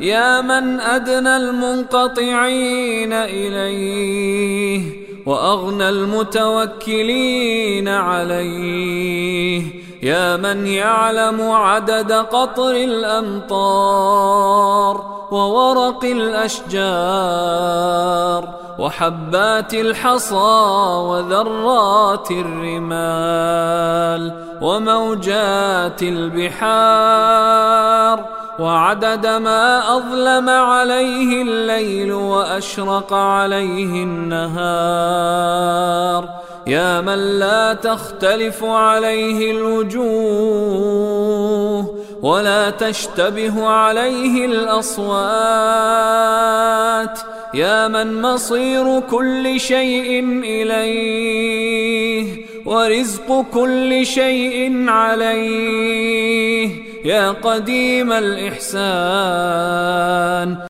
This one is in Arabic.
يا من أدنى المنقطعين إليه وأغنى المتوكلين عليه يا من يعلم عدد قطر الأمطار وورق الأشجار وحبات الحصى وذرات الرمال وموجات البحار وعدد ما أظلم عليه الليل وأشرق عليه النهار. يا من لا تختلف عليه الوجوه ولا تشتبه عليه الأصوات. يا من مصير كل شيء إليه ورزق كل شيء عليه. يا قديم الإحسان.